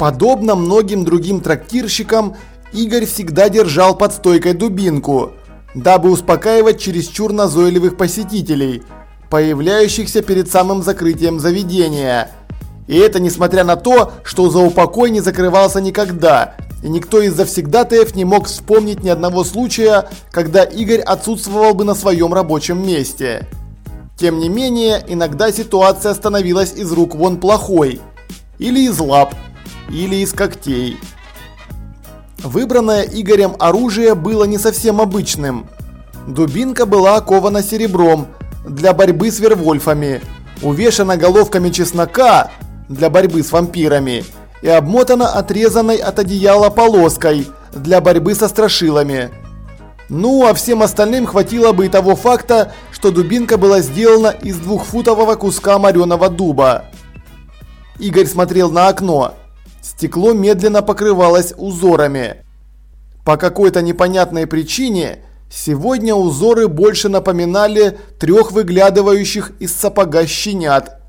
Подобно многим другим трактирщикам, Игорь всегда держал под стойкой дубинку, дабы успокаивать чересчур назойливых посетителей, появляющихся перед самым закрытием заведения. И это несмотря на то, что за упокой не закрывался никогда, и никто из завсегдатаев не мог вспомнить ни одного случая, когда Игорь отсутствовал бы на своем рабочем месте. Тем не менее, иногда ситуация становилась из рук вон плохой. Или из лап, или из когтей. Выбранное Игорем оружие было не совсем обычным. Дубинка была окована серебром для борьбы с вервольфами, увешана головками чеснока для борьбы с вампирами и обмотана отрезанной от одеяла полоской для борьбы со страшилами. Ну, а всем остальным хватило бы и того факта, что дубинка была сделана из двухфутового куска мореного дуба. Игорь смотрел на окно. Стекло медленно покрывалось узорами. По какой-то непонятной причине сегодня узоры больше напоминали трех выглядывающих из сапога щенят.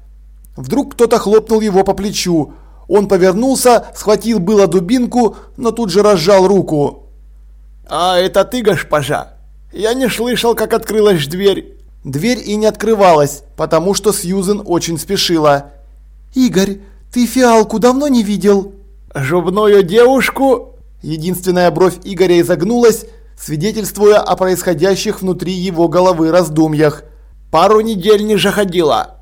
Вдруг кто-то хлопнул его по плечу. Он повернулся, схватил было дубинку, но тут же разжал руку. «А это ты, госпожа? Я не слышал, как открылась дверь». Дверь и не открывалась, потому что Сьюзен очень спешила. «Игорь, ты фиалку давно не видел?» «Жубную девушку?» Единственная бровь Игоря изогнулась, свидетельствуя о происходящих внутри его головы раздумьях. «Пару недель не заходила».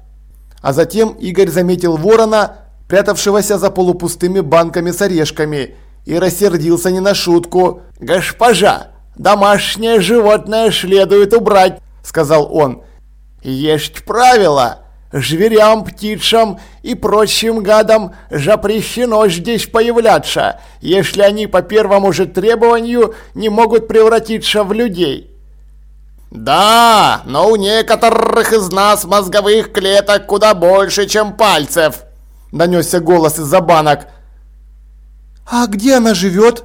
А затем Игорь заметил ворона, прятавшегося за полупустыми банками с орешками, и рассердился не на шутку. «Госпожа, домашнее животное следует убрать», — сказал он. «Есть правила. Зверям, птицам и прочим гадам запрещено здесь появляться, если они по первому же требованию не могут превратиться в людей». «Да, но у некоторых из нас мозговых клеток куда больше, чем пальцев», – донесся голос из-за банок. «А где она живет?»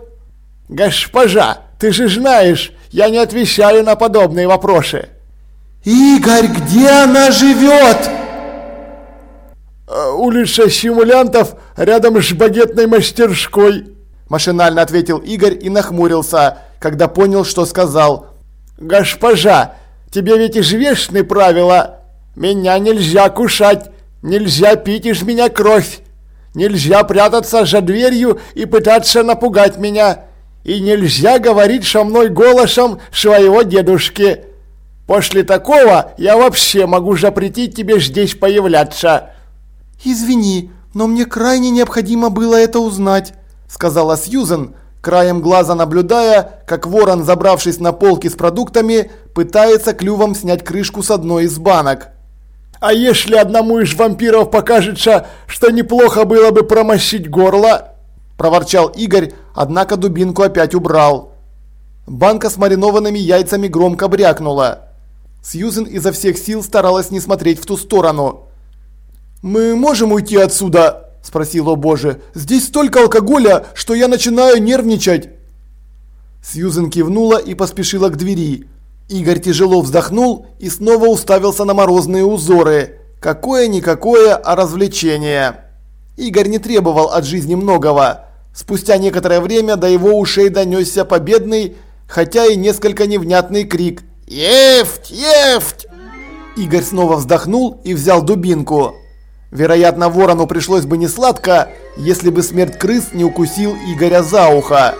«Госпожа, ты же знаешь, я не отвечаю на подобные вопросы». «Игорь, где она живет?» «Э, «Улица симулянтов рядом с багетной мастерской», – машинально ответил Игорь и нахмурился, когда понял, что сказал. «Госпожа, тебе ведь известны правила. Меня нельзя кушать, нельзя пить из меня кровь, нельзя прятаться за дверью и пытаться напугать меня, и нельзя говорить со мной голосом своего дедушки. После такого я вообще могу запретить тебе здесь появляться». «Извини, но мне крайне необходимо было это узнать», сказала Сьюзен, краем глаза наблюдая, как ворон, забравшись на полки с продуктами, пытается клювом снять крышку с одной из банок. «А если одному из вампиров покажется, что неплохо было бы промощить горло?» – проворчал Игорь, однако дубинку опять убрал. Банка с маринованными яйцами громко брякнула. Сьюзен изо всех сил старалась не смотреть в ту сторону. «Мы можем уйти отсюда?» Спросил, о боже, здесь столько алкоголя, что я начинаю нервничать. Сьюзен кивнула и поспешила к двери. Игорь тяжело вздохнул и снова уставился на морозные узоры. Какое-никакое, а развлечение. Игорь не требовал от жизни многого. Спустя некоторое время до его ушей донесся победный, хотя и несколько невнятный крик «Ефть! Ефть!». Игорь снова вздохнул и взял дубинку. Вероятно, ворону пришлось бы не сладко, если бы смерть крыс не укусил Игоря за ухо.